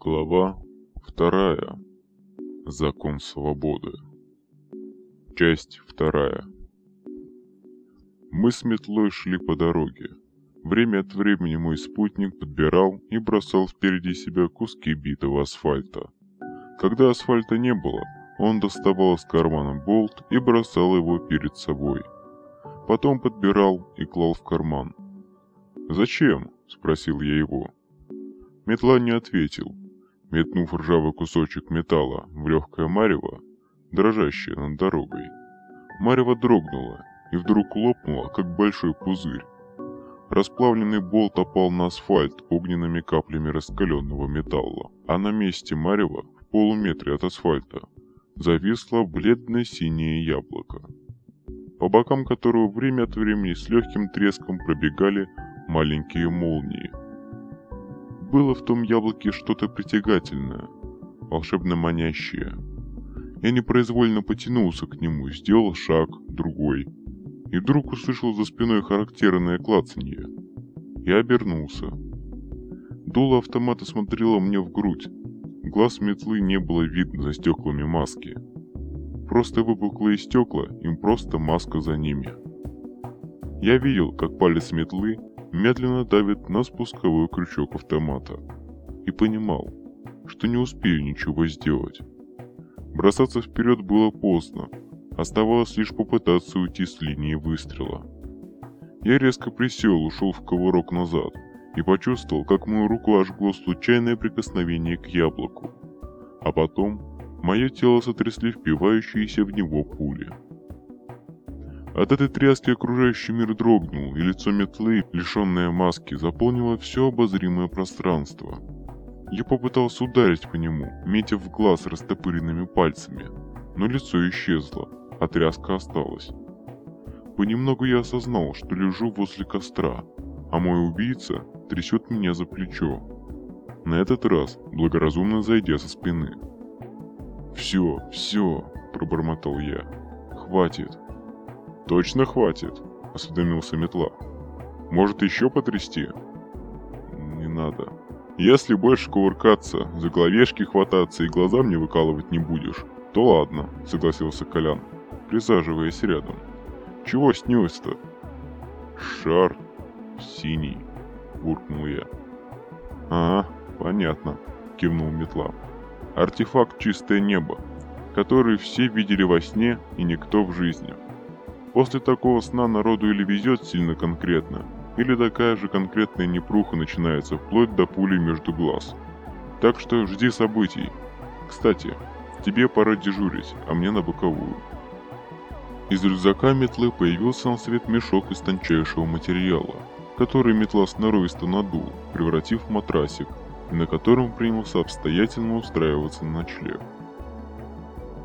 Глава вторая. Закон свободы. Часть вторая. Мы с метлой шли по дороге. Время от времени мой спутник подбирал и бросал впереди себя куски битого асфальта. Когда асфальта не было, он доставал из кармана болт и бросал его перед собой. Потом подбирал и клал в карман. «Зачем?» – спросил я его. Метла не ответил. Метнув ржавый кусочек металла в легкое марево, дрожащее над дорогой, марево дрогнуло и вдруг лопнуло, как большой пузырь. Расплавленный болт опал на асфальт огненными каплями раскаленного металла, а на месте марева, в полуметре от асфальта, зависло бледное синее яблоко, по бокам которого время от времени с легким треском пробегали маленькие молнии. Было в том яблоке что-то притягательное, волшебно манящее. Я непроизвольно потянулся к нему, сделал шаг, другой, и вдруг услышал за спиной характерное клацанье. Я обернулся. Дуло автомата смотрело мне в грудь. Глаз метлы не было видно за стеклами маски. Просто выпуклые стекла, им просто маска за ними. Я видел, как палец метлы медленно давит на спусковой крючок автомата. И понимал, что не успею ничего сделать. Бросаться вперед было поздно, оставалось лишь попытаться уйти с линии выстрела. Я резко присел, ушел в ковырок назад и почувствовал, как мою руку ожгло случайное прикосновение к яблоку. А потом мое тело сотрясли впивающиеся в него пули. От этой тряски окружающий мир дрогнул, и лицо метлы, лишенное маски, заполнило все обозримое пространство. Я попытался ударить по нему, метя в глаз растопыренными пальцами, но лицо исчезло, а тряска осталась. Понемногу я осознал, что лежу возле костра, а мой убийца трясет меня за плечо. На этот раз благоразумно зайдя со спины. «Все, все», – пробормотал я. «Хватит, «Точно хватит?» – осведомился метла. «Может, еще потрясти?» «Не надо. Если больше кувыркаться, за головешки хвататься и глаза мне выкалывать не будешь, то ладно», – согласился Колян, присаживаясь рядом. «Чего снилось-то?» «Шар синий», – буркнул я. «Ага, понятно», – кивнул метла. «Артефакт «Чистое небо», который все видели во сне и никто в жизни». После такого сна народу или везет сильно конкретно, или такая же конкретная непруха начинается вплоть до пули между глаз. Так что жди событий. Кстати, тебе пора дежурить, а мне на боковую. Из рюкзака метлы появился на свет мешок из тончайшего материала, который метла сноровисто надул, превратив в матрасик, и на котором принялся обстоятельно устраиваться на ночлег.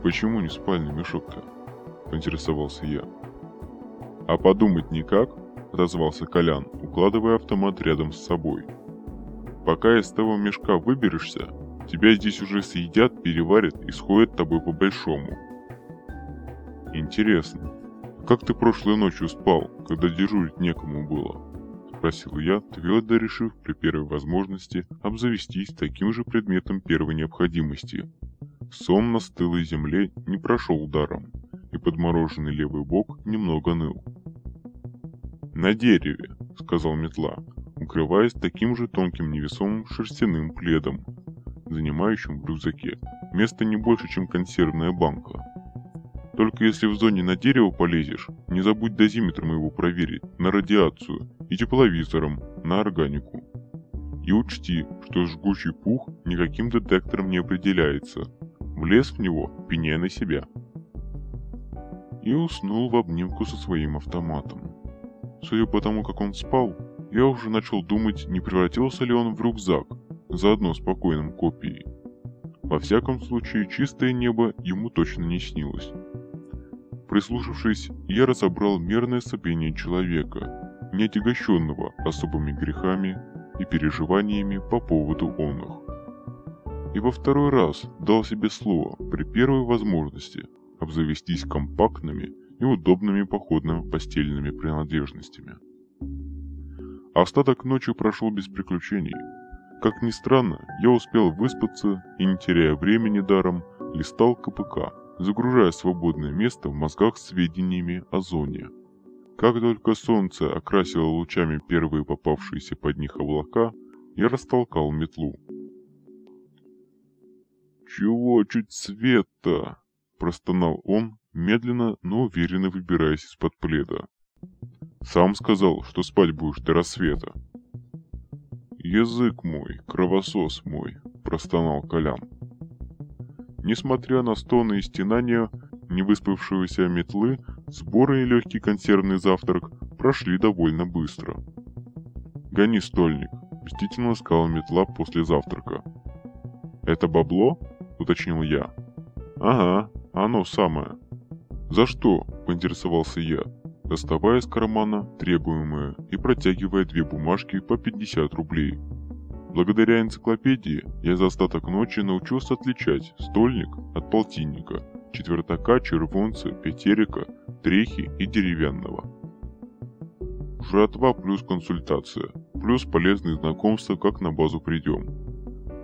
«Почему не спальный мешок-то?» – поинтересовался я. «А подумать никак?» – отозвался Колян, укладывая автомат рядом с собой. «Пока из того мешка выберешься, тебя здесь уже съедят, переварят и сходят тобой по-большому». «Интересно, как ты прошлой ночью спал, когда дежурить некому было?» – спросил я, твердо решив при первой возможности обзавестись таким же предметом первой необходимости. Сон на стылой земле не прошел даром и подмороженный левый бок немного ныл. «На дереве», — сказал метла, укрываясь таким же тонким невесомым шерстяным пледом, занимающим в рюкзаке место не больше, чем консервная банка. Только если в зоне на дерево полезешь, не забудь дозиметром его проверить на радиацию и тепловизором на органику. И учти, что жгучий пух никаким детектором не определяется. Влез в него, пеняй на себя и уснул в обнимку со своим автоматом. Судя по тому, как он спал, я уже начал думать, не превратился ли он в рюкзак, заодно спокойным копией. Во всяком случае, чистое небо ему точно не снилось. Прислушавшись, я разобрал мерное сопение человека, не отягощенного особыми грехами и переживаниями по поводу онных. И во второй раз дал себе слово при первой возможности обзавестись компактными и удобными походными постельными принадлежностями. Остаток ночи прошел без приключений. Как ни странно, я успел выспаться и, не теряя времени даром, листал КПК, загружая свободное место в мозгах сведениями о зоне. Как только солнце окрасило лучами первые попавшиеся под них облака, я растолкал метлу. «Чего чуть свет-то?» – простонал он, медленно, но уверенно выбираясь из-под пледа. «Сам сказал, что спать будешь до рассвета». «Язык мой, кровосос мой», – простонал Колян. Несмотря на стоны и стенания невыспавшегося метлы, сборы и легкий консервный завтрак прошли довольно быстро. «Гони стольник», – мстительно сказала метла после завтрака. «Это бабло?» – уточнил я. «Ага, оно самое». «За что?» – поинтересовался я, доставая из кармана требуемое и протягивая две бумажки по 50 рублей. Благодаря энциклопедии я за остаток ночи научился отличать стольник от полтинника, четвертака, червонца, пятерика, трехи и деревянного. Жратва плюс консультация, плюс полезные знакомства, как на базу придем.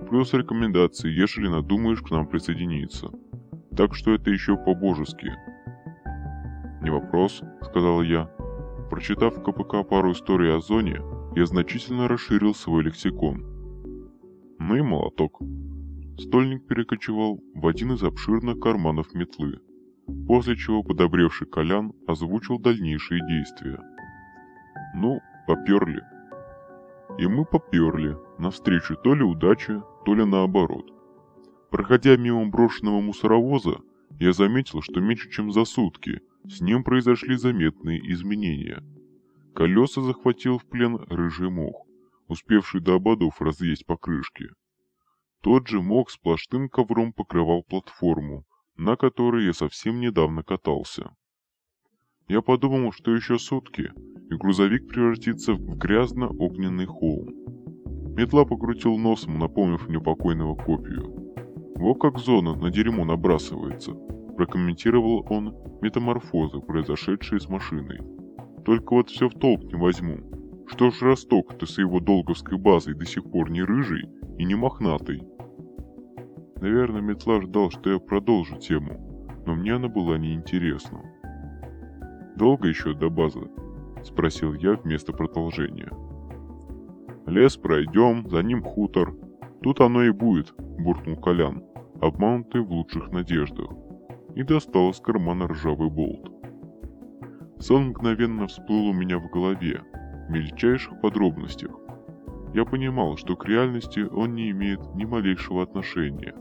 Плюс рекомендации, ежели надумаешь к нам присоединиться. Так что это еще по-божески. «Не вопрос», — сказал я. Прочитав в КПК пару историй о зоне, я значительно расширил свой лексикон — ну и молоток. Стольник перекочевал в один из обширных карманов метлы, после чего подобревший Колян озвучил дальнейшие действия. Ну, поперли. И мы поперли, навстречу то ли удаче, то ли наоборот. Проходя мимо брошенного мусоровоза, я заметил, что меньше чем за сутки с ним произошли заметные изменения. Колеса захватил в плен рыжий мох успевший до ободов разъесть покрышки. Тот же мох сплошным ковром покрывал платформу, на которой я совсем недавно катался. Я подумал, что еще сутки, и грузовик превратится в грязно-огненный холм. Метла покрутил носом, напомнив мне покойного копию. Вот как зона на дерьмо набрасывается, прокомментировал он метаморфозы, произошедшие с машиной. Только вот все в толк не возьму. Что ж Росток-то с его долговской базой до сих пор не рыжий и не мохнатый? Наверное, Метла ждал, что я продолжу тему, но мне она была неинтересна. «Долго еще до базы?» – спросил я вместо продолжения. «Лес пройдем, за ним хутор. Тут оно и будет», – буркнул Колян, обманутый в лучших надеждах, и достал из кармана ржавый болт. Сон мгновенно всплыл у меня в голове, мельчайших подробностях. Я понимал, что к реальности он не имеет ни малейшего отношения.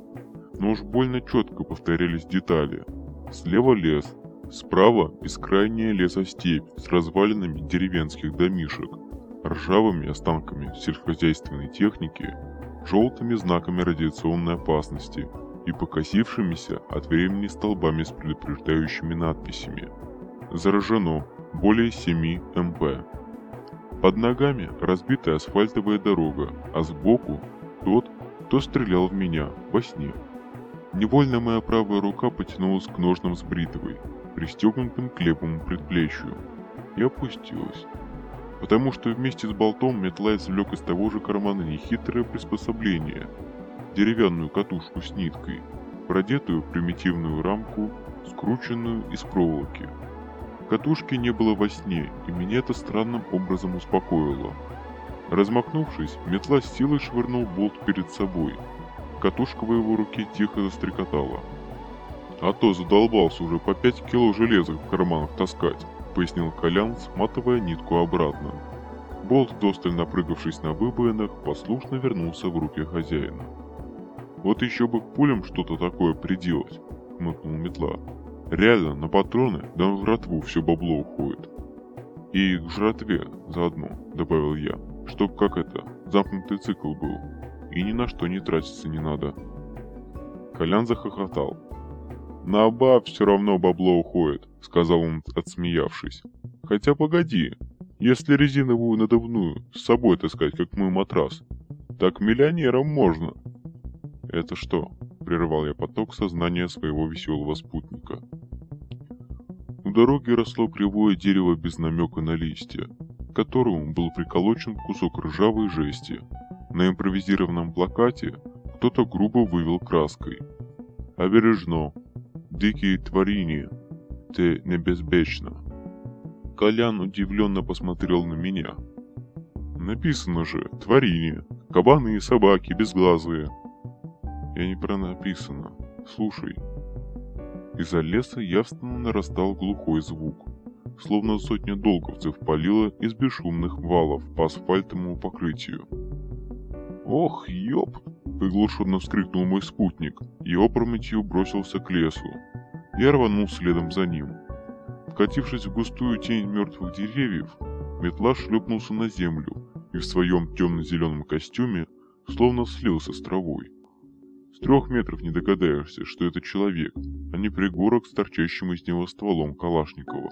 Но уж больно четко повторялись детали. Слева лес, справа бескрайняя лесостепь с развалинами деревенских домишек, ржавыми останками сельскохозяйственной техники, желтыми знаками радиационной опасности и покосившимися от времени столбами с предупреждающими надписями. Заражено более 7 МП. Под ногами разбитая асфальтовая дорога, а сбоку тот, кто стрелял в меня во сне. Невольно моя правая рука потянулась к ножным с бритвой, пристегнутым к левому предплечью, и опустилась. Потому что вместе с болтом метла извлек из того же кармана нехитрое приспособление, деревянную катушку с ниткой, продетую в примитивную рамку, скрученную из проволоки. Катушки не было во сне, и меня это странным образом успокоило. Размахнувшись, метла с силой швырнул болт перед собой. Катушка в его руке тихо застрекотала. «А то задолбался уже по пять кило железа в карманах таскать», — пояснил Колян, сматывая нитку обратно. Болт, досталь напрыгавшись на выбоинах, послушно вернулся в руки хозяина. «Вот еще бы к пулям что-то такое приделать», — хмыкнул метла. Реально, на патроны, да в жратву все бабло уходит. И к жратве заодно, добавил я, чтоб как это, замкнутый цикл был. И ни на что не тратиться не надо. Колян захохотал. «На баб все равно бабло уходит», — сказал он, отсмеявшись. «Хотя погоди, если резиновую надувную с собой таскать, как мой матрас, так миллионерам можно». «Это что?» — прервал я поток сознания своего веселого спутника. У дороги росло кривое дерево без намека на листья. которому был приколочен кусок ржавой жести. На импровизированном плакате кто-то грубо вывел краской. «Обережно! Дикие творения! Ты небезбечно!» Колян удивленно посмотрел на меня. «Написано же, творение, кабаны и собаки, безглазые!» «Я не про написано. Слушай». Из-за леса явственно нарастал глухой звук словно сотня долговцев палила из бесшумных валов по асфальтовому покрытию. «Ох, ёп!» – приглушенно вскрикнул мой спутник и опрометью бросился к лесу. Я рванул следом за ним. Вкатившись в густую тень мертвых деревьев, метла шлепнулся на землю и в своем темно-зеленом костюме словно слился с травой. С трех метров не догадаешься, что это человек, а не пригорок с торчащим из него стволом Калашникова.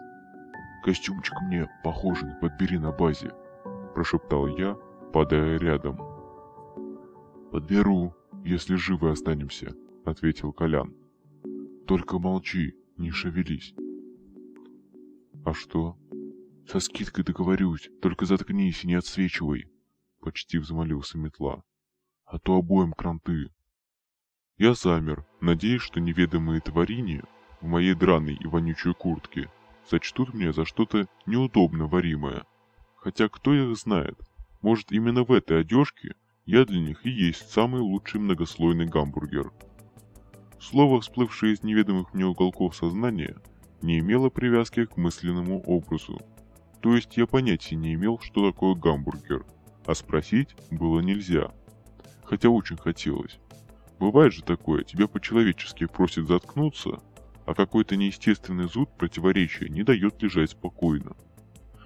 Костюмчик мне похожий, подбери на базе, прошептал я, падая рядом. Подберу, если живы останемся, ответил Колян. Только молчи, не шевелись. А что? Со скидкой договорюсь, только заткнись и не отсвечивай, почти взмолился метла. А то обоим кранты. Я замер, надеясь, что неведомые творения в моей драной и вонючей куртке сочтут меня за что-то неудобно варимое. Хотя кто их знает, может именно в этой одежке я для них и есть самый лучший многослойный гамбургер. Слово, всплывшее из неведомых мне уголков сознания, не имело привязки к мысленному образу. То есть я понятия не имел, что такое гамбургер, а спросить было нельзя. Хотя очень хотелось. Бывает же такое, тебя по-человечески просят заткнуться, а какой-то неестественный зуд противоречия не дает лежать спокойно.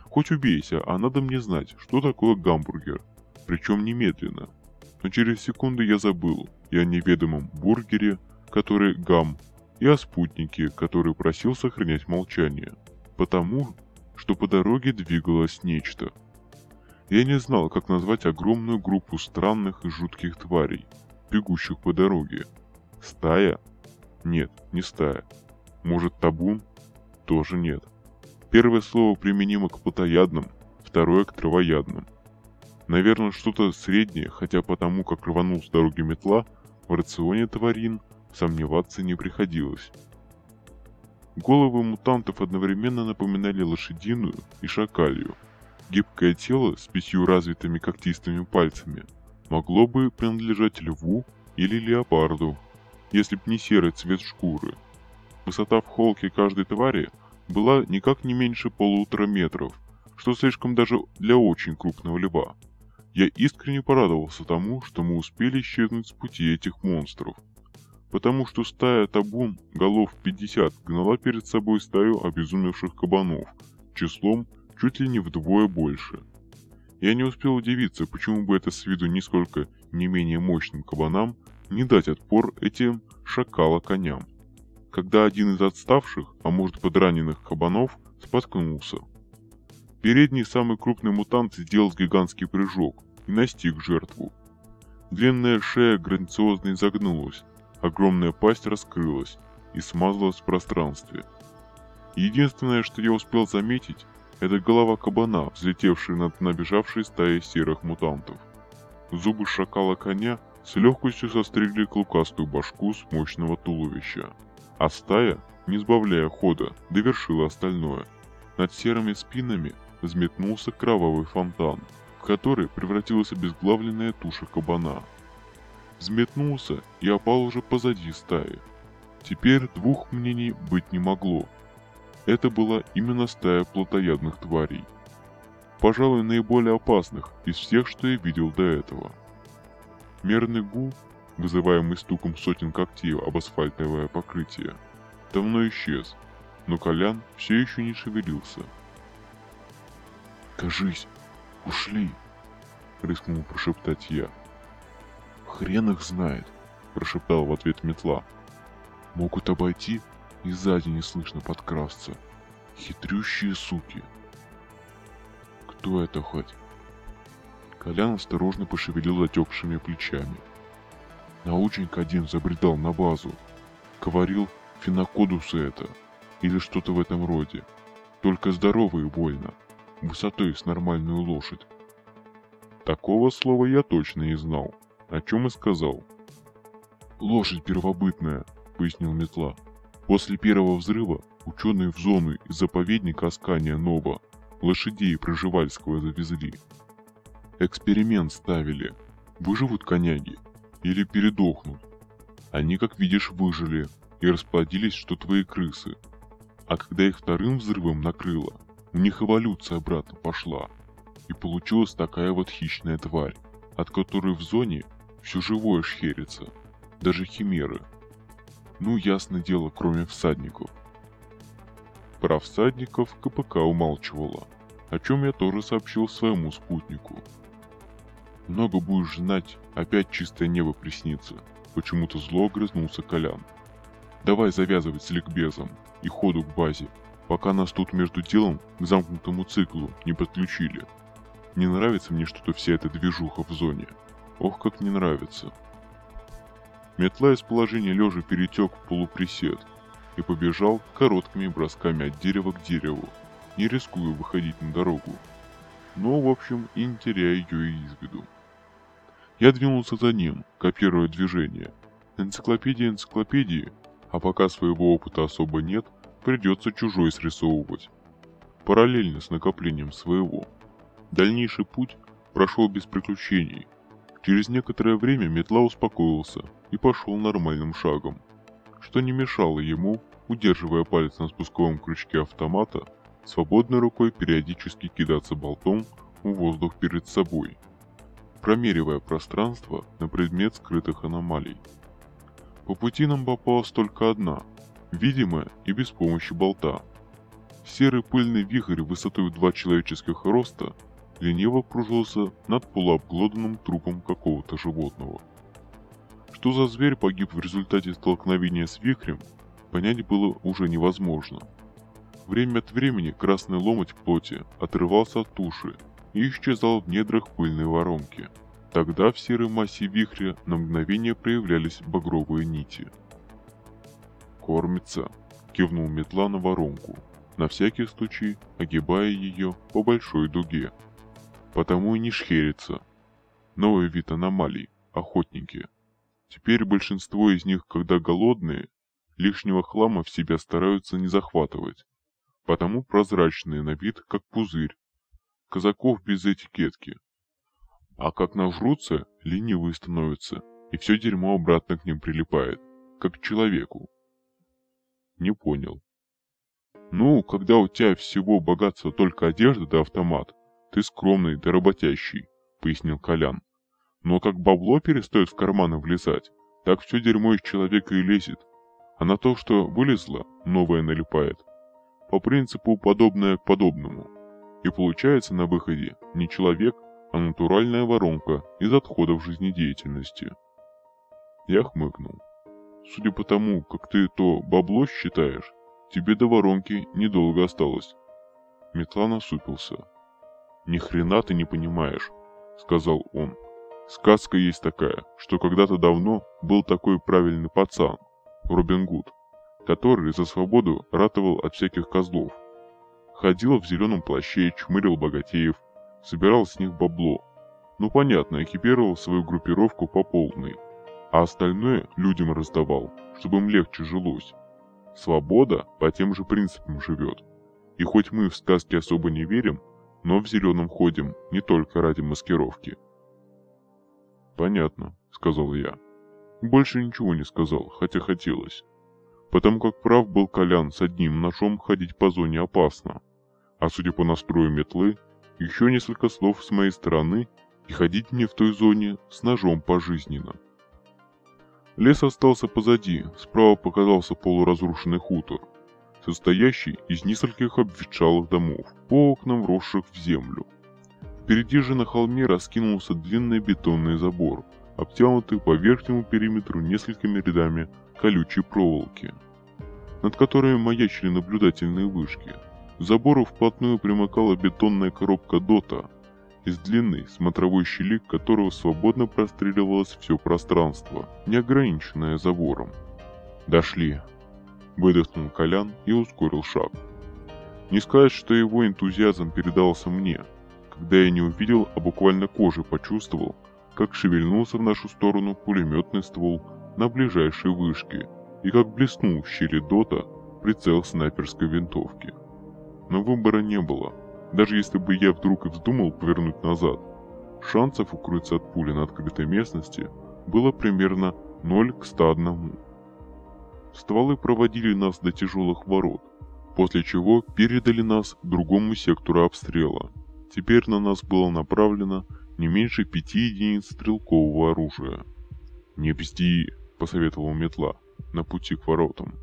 Хоть убейся, а надо мне знать, что такое гамбургер, причем немедленно. Но через секунду я забыл и о неведомом бургере, который гам, и о спутнике, который просил сохранять молчание, потому что по дороге двигалось нечто. Я не знал, как назвать огромную группу странных и жутких тварей, бегущих по дороге. Стая? Нет, не стая. Может табун? Тоже нет. Первое слово применимо к плотоядным, второе к травоядным. Наверное, что-то среднее, хотя потому, как рванул с дороги метла, в рационе тварин сомневаться не приходилось. Головы мутантов одновременно напоминали лошадиную и шакалью. Гибкое тело с пятью развитыми когтистыми пальцами могло бы принадлежать льву или леопарду, если б не серый цвет шкуры – Высота в холке каждой твари была никак не меньше полутора метров, что слишком даже для очень крупного льва. Я искренне порадовался тому, что мы успели исчезнуть с пути этих монстров. Потому что стая табун голов 50 гнала перед собой стаю обезумевших кабанов, числом чуть ли не вдвое больше. Я не успел удивиться, почему бы это с виду нисколько не менее мощным кабанам не дать отпор этим шакала-коням когда один из отставших, а может подраненных кабанов, споткнулся. Передний самый крупный мутант сделал гигантский прыжок и настиг жертву. Длинная шея грациозно изогнулась, огромная пасть раскрылась и смазалась в пространстве. Единственное, что я успел заметить, это голова кабана, взлетевшая над набежавшей стаей серых мутантов. Зубы шакала коня с легкостью состригли клыкастую башку с мощного туловища. А стая, не сбавляя хода, довершила остальное. Над серыми спинами взметнулся кровавый фонтан, в который превратилась обезглавленная туша кабана. Взметнулся и опал уже позади стаи. Теперь двух мнений быть не могло. Это была именно стая плотоядных тварей. Пожалуй, наиболее опасных из всех, что я видел до этого. Мерный гул вызываемый стуком сотен когтей об асфальтовое покрытие, давно исчез, но Колян все еще не шевелился. «Кажись, ушли!» — рискнул прошептать я. «Хрен их знает!» — прошептал в ответ метла. «Могут обойти и сзади неслышно подкрасться. Хитрющие суки!» «Кто это хоть?» Колян осторожно пошевелил затекшими плечами. Научник один забредал на базу. Говорил, финокодусы это. Или что-то в этом роде. Только здоровые больно. высотой с нормальную лошадь. Такого слова я точно не знал, о чем и сказал. «Лошадь первобытная», — пояснил Метла. «После первого взрыва ученые в зону из заповедника Аскания Нова лошадей Проживальского завезли. Эксперимент ставили. Выживут коняги или передохнут. Они, как видишь, выжили и расплодились, что твои крысы. А когда их вторым взрывом накрыло, у них эволюция обратно пошла. И получилась такая вот хищная тварь, от которой в зоне все живое шхерится, даже химеры. Ну, ясно дело, кроме всадников. Про всадников КПК умалчивала, о чем я тоже сообщил своему спутнику. Много будешь знать, опять чистое небо приснится. Почему-то зло огрызнулся Колян. Давай завязывать с ликбезом и ходу к базе, пока нас тут между делом к замкнутому циклу не подключили. Не нравится мне что-то вся эта движуха в зоне. Ох, как не нравится. Метла из положения лежа перетек в полуприсед и побежал короткими бросками от дерева к дереву, не рискуя выходить на дорогу. Но, в общем, и не теряя ее из виду. Я двинулся за ним, копируя движение. Энциклопедия энциклопедии, а пока своего опыта особо нет, придется чужой срисовывать. Параллельно с накоплением своего. Дальнейший путь прошел без приключений. Через некоторое время метла успокоился и пошел нормальным шагом, что не мешало ему, удерживая палец на спусковом крючке автомата, свободной рукой периодически кидаться болтом в воздух перед собой, промеривая пространство на предмет скрытых аномалий. По пути нам попалась только одна, видимая и без помощи болта. Серый пыльный вихрь высотой в два человеческих роста лениво кружился над полуобглоданным трупом какого-то животного. Что за зверь погиб в результате столкновения с вихрем, понять было уже невозможно. Время от времени красный ломоть плоти отрывался от туши и исчезал в недрах пыльной воронки. Тогда в серой массе вихря на мгновение проявлялись багровые нити. «Кормится», — кивнул метла на воронку, на всякий случай огибая ее по большой дуге. «Потому и не шхерится. Новый вид аномалий — охотники. Теперь большинство из них, когда голодные, лишнего хлама в себя стараются не захватывать. Потому прозрачные на вид, как пузырь. Казаков без этикетки. А как нажрутся, ленивые становятся, и все дерьмо обратно к ним прилипает, как к человеку. Не понял. Ну, когда у тебя всего богатства только одежда да автомат, ты скромный да работящий, пояснил Колян. Но как бабло перестает в карманы влезать, так все дерьмо из человека и лезет. А на то, что вылезло, новое налипает. По принципу подобное к подобному. И получается на выходе не человек, а натуральная воронка из отходов жизнедеятельности. Я хмыкнул. Судя по тому, как ты то бабло считаешь, тебе до воронки недолго осталось. Метла насупился. Ни хрена ты не понимаешь, сказал он. Сказка есть такая, что когда-то давно был такой правильный пацан, Робин Гуд, который за свободу ратовал от всяких козлов. Ходил в зеленом плаще чмырил богатеев, собирал с них бабло. Ну понятно, экипировал свою группировку по полной, а остальное людям раздавал, чтобы им легче жилось. Свобода по тем же принципам живет. И хоть мы в сказки особо не верим, но в зеленом ходим не только ради маскировки. «Понятно», — сказал я. Больше ничего не сказал, хотя хотелось. Потому как прав был Колян, с одним ножом ходить по зоне опасно. А судя по настрою метлы, еще несколько слов с моей стороны, и ходить мне в той зоне с ножом пожизненно. Лес остался позади, справа показался полуразрушенный хутор, состоящий из нескольких обветшалых домов, по окнам вросших в землю. Впереди же на холме раскинулся длинный бетонный забор, обтянутый по верхнему периметру несколькими рядами колючей проволоки, над которыми маячили наблюдательные вышки. К забору вплотную примыкала бетонная коробка ДОТа, из длинной смотровой щели которого свободно простреливалось все пространство, не ограниченное забором. «Дошли!» – выдохнул Колян и ускорил шаг. Не сказать, что его энтузиазм передался мне, когда я не увидел, а буквально кожей почувствовал, как шевельнулся в нашу сторону пулеметный ствол на ближайшей вышке и как блеснул в щели дота прицел снайперской винтовки. Но выбора не было. Даже если бы я вдруг и вздумал повернуть назад, шансов укрыться от пули на открытой местности было примерно 0 к 101. Стволы проводили нас до тяжелых ворот, после чего передали нас другому сектору обстрела. Теперь на нас было направлено не меньше пяти единиц стрелкового оружия. «Не бзди», — посоветовал Метла, на пути к воротам.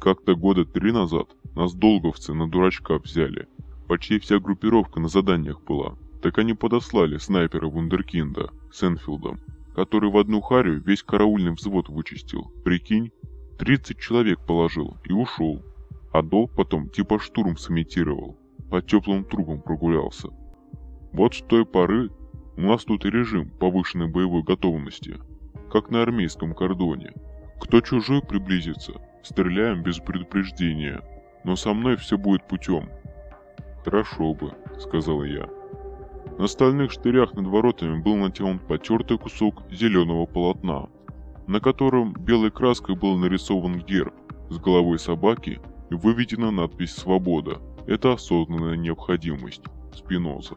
«Как-то года три назад нас долговцы на дурачка взяли. Почти вся группировка на заданиях была. Так они подослали снайпера Вундеркинда с Энфилдом, который в одну харю весь караульный взвод вычистил. Прикинь, 30 человек положил и ушел. А долг потом типа штурм сымитировал. По теплым трубам прогулялся. Вот с той поры у нас тут и режим повышенной боевой готовности, как на армейском кордоне. Кто чужой приблизится, стреляем без предупреждения, но со мной все будет путем. Хорошо бы, сказал я. На стальных штырях над воротами был натянут потертый кусок зеленого полотна, на котором белой краской был нарисован герб с головой собаки и выведена надпись «Свобода». Это осознанная необходимость. Спиноза.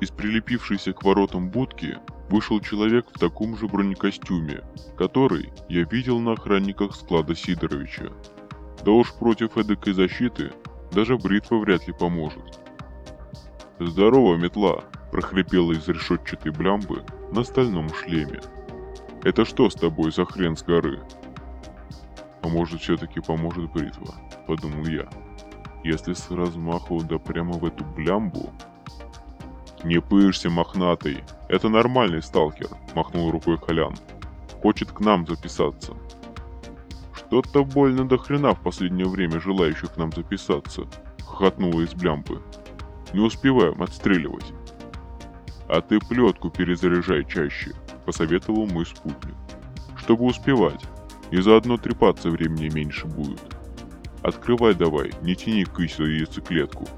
Из прилепившейся к воротам будки вышел человек в таком же бронекостюме, который я видел на охранниках склада Сидоровича. Да уж против эдакой защиты даже бритва вряд ли поможет. «Здорово, метла!» – прохрипела из решетчатой блямбы на стальном шлеме. «Это что с тобой за хрен с горы?» «А может, все-таки поможет бритва?» – подумал я. «Если с размаху да прямо в эту блямбу...» «Не пышься, мохнатый! Это нормальный сталкер!» – махнул рукой Колян. «Хочет к нам записаться!» «Что-то больно до хрена в последнее время желающих к нам записаться!» – хохотнула из блямбы. Не успеваем отстреливать. А ты плетку перезаряжай чаще, посоветовал мой спутник. Чтобы успевать, и заодно трепаться времени меньше будет. Открывай давай, не тяни кысь яйцеклетку.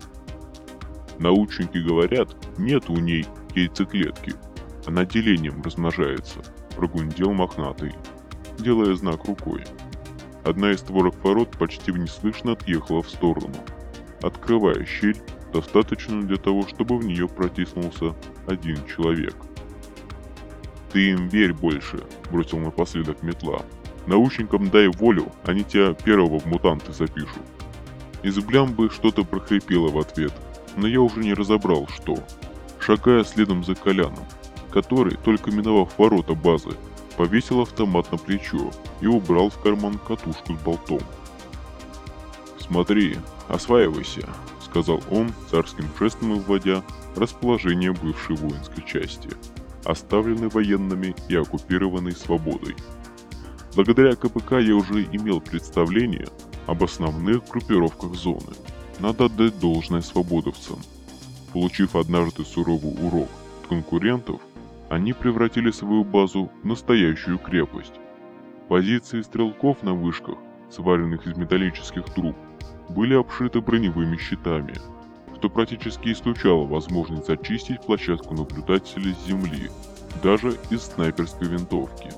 Научники говорят, нет у ней яйцеклетки. Она делением размножается, прогундел мохнатый, делая знак рукой. Одна из створок ворот почти неслышно отъехала в сторону, открывая щель достаточно для того, чтобы в нее протиснулся один человек. «Ты им верь больше», — бросил напоследок метла. «Научникам дай волю, они тебя первого в мутанты запишут». Из блямбы что-то прохрипело в ответ, но я уже не разобрал, что. Шагая следом за Коляном, который, только миновав ворота базы, повесил автомат на плечо и убрал в карман катушку с болтом. «Смотри, осваивайся», сказал он, царским жестом вводя расположение бывшей воинской части, оставленной военными и оккупированной свободой. Благодаря КПК я уже имел представление об основных группировках зоны. Надо отдать должное свободовцам. Получив однажды суровый урок от конкурентов, они превратили свою базу в настоящую крепость. Позиции стрелков на вышках, сваренных из металлических труб, были обшиты броневыми щитами, что практически исключало возможность зачистить площадку наблюдателя с земли, даже из снайперской винтовки.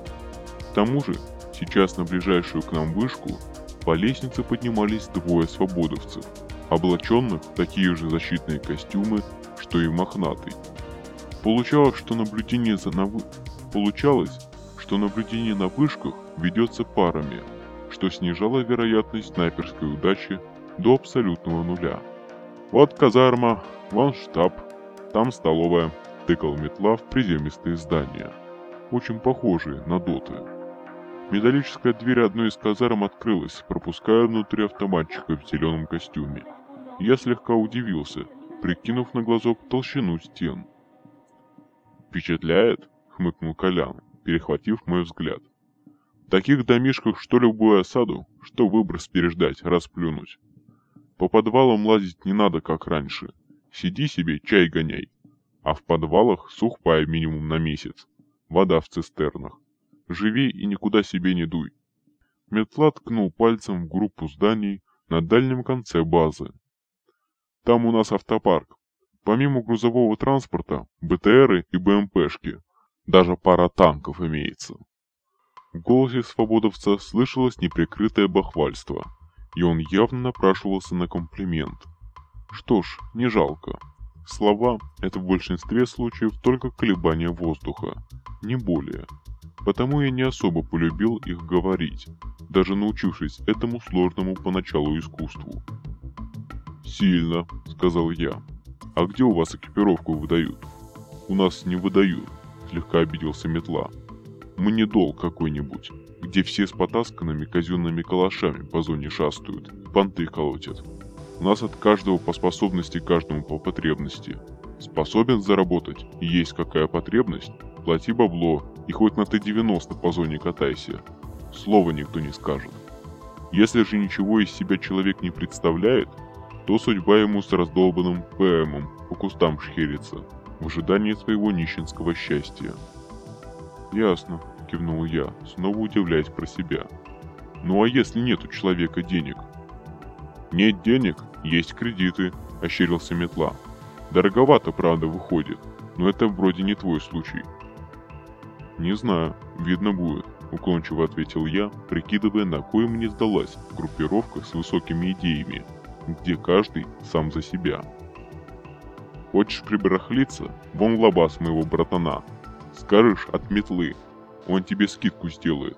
К тому же, сейчас на ближайшую к нам вышку по лестнице поднимались двое свободовцев, облаченных в такие же защитные костюмы, что и мохнатый. Получалось, что наблюдение за на... Получалось, что наблюдение на вышках ведется парами, что снижало вероятность снайперской удачи до абсолютного нуля. Вот казарма, вон штаб, там столовая, тыкал метла в приземистые здания, очень похожие на доты. Металлическая дверь одной из казарм открылась, пропуская внутрь автоматчика в зеленом костюме. Я слегка удивился, прикинув на глазок толщину стен. «Впечатляет?» — хмыкнул Колян, перехватив мой взгляд. «В таких домишках что любую осаду, что выброс переждать, расплюнуть. По подвалам лазить не надо, как раньше. Сиди себе, чай гоняй. А в подвалах сухпай минимум на месяц. Вода в цистернах. Живи и никуда себе не дуй. Метла ткнул пальцем в группу зданий на дальнем конце базы. Там у нас автопарк. Помимо грузового транспорта, БТРы и БМПшки. Даже пара танков имеется. В голосе свободовца слышалось неприкрытое бахвальство, и он явно напрашивался на комплимент. Что ж, не жалко. Слова – это в большинстве случаев только колебания воздуха, не более. Потому я не особо полюбил их говорить, даже научившись этому сложному поначалу искусству. «Сильно», — сказал я. «А где у вас экипировку выдают?» «У нас не выдают», — слегка обиделся метла. «Мы не долг какой-нибудь, где все с потасканными казенными калашами по зоне шастают, понты колотят. У нас от каждого по способности, каждому по потребности. Способен заработать, есть какая потребность, плати бабло, и хоть на Т-90 по зоне катайся. Слова никто не скажет. Если же ничего из себя человек не представляет, то судьба ему с раздолбанным ПМом по кустам шхерится, в ожидании своего нищенского счастья. «Ясно», — кивнул я, снова удивляясь про себя. «Ну а если нет у человека денег?» «Нет денег, есть кредиты», — ощерился метла. «Дороговато, правда, выходит, но это вроде не твой случай». «Не знаю, видно будет», — уклончиво ответил я, прикидывая, на кое мне сдалась группировка с высокими идеями, где каждый сам за себя. Хочешь прибарахлиться? Вон лабаз моего братана. Скажешь от метлы, он тебе скидку сделает.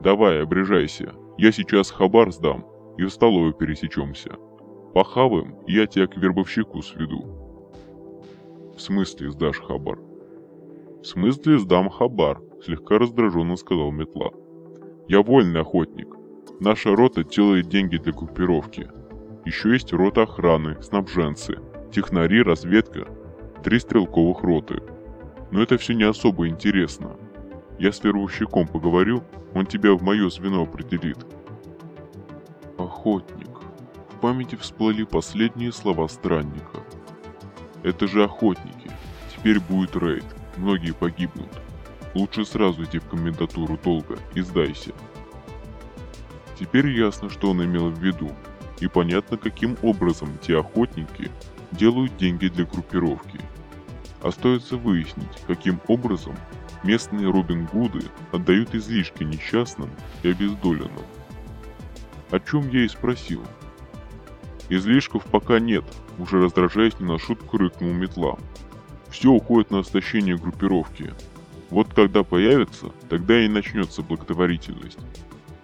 Давай, обрежайся, я сейчас хабар сдам и в столовую пересечемся. Похаваем, я тебя к вербовщику сведу. В смысле сдашь хабар? В смысле сдам хабар, слегка раздраженно сказал метла. Я вольный охотник. Наша рота делает деньги для группировки. Еще есть рота охраны, снабженцы, технари, разведка, три стрелковых роты. Но это все не особо интересно. Я с вербовщиком поговорю, он тебя в мое звено определит. Охотник. В памяти всплыли последние слова странника. Это же охотники. Теперь будет рейд. Многие погибнут. Лучше сразу иди в комендатуру долго и сдайся. Теперь ясно, что он имел в виду, и понятно, каким образом те охотники делают деньги для группировки. Остается выяснить, каким образом местные Робин Гуды отдают излишки несчастным и обездоленным. О чем я и спросил. Излишков пока нет, уже раздражаясь не на шутку рыкнул метла. Все уходит на истощение группировки. Вот когда появится, тогда и начнется благотворительность.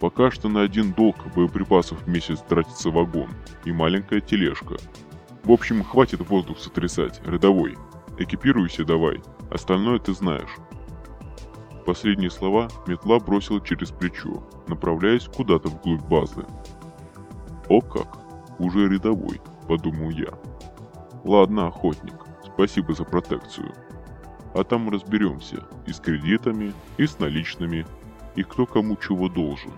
Пока что на один долг боеприпасов в месяц тратится вагон и маленькая тележка. В общем, хватит воздух сотрясать, рядовой. Экипируйся давай, остальное ты знаешь. Последние слова метла бросила через плечо, направляясь куда-то вглубь базы. О как, уже рядовой, подумал я. Ладно, охотник, спасибо за протекцию. А там разберемся и с кредитами, и с наличными, и кто кому чего должен.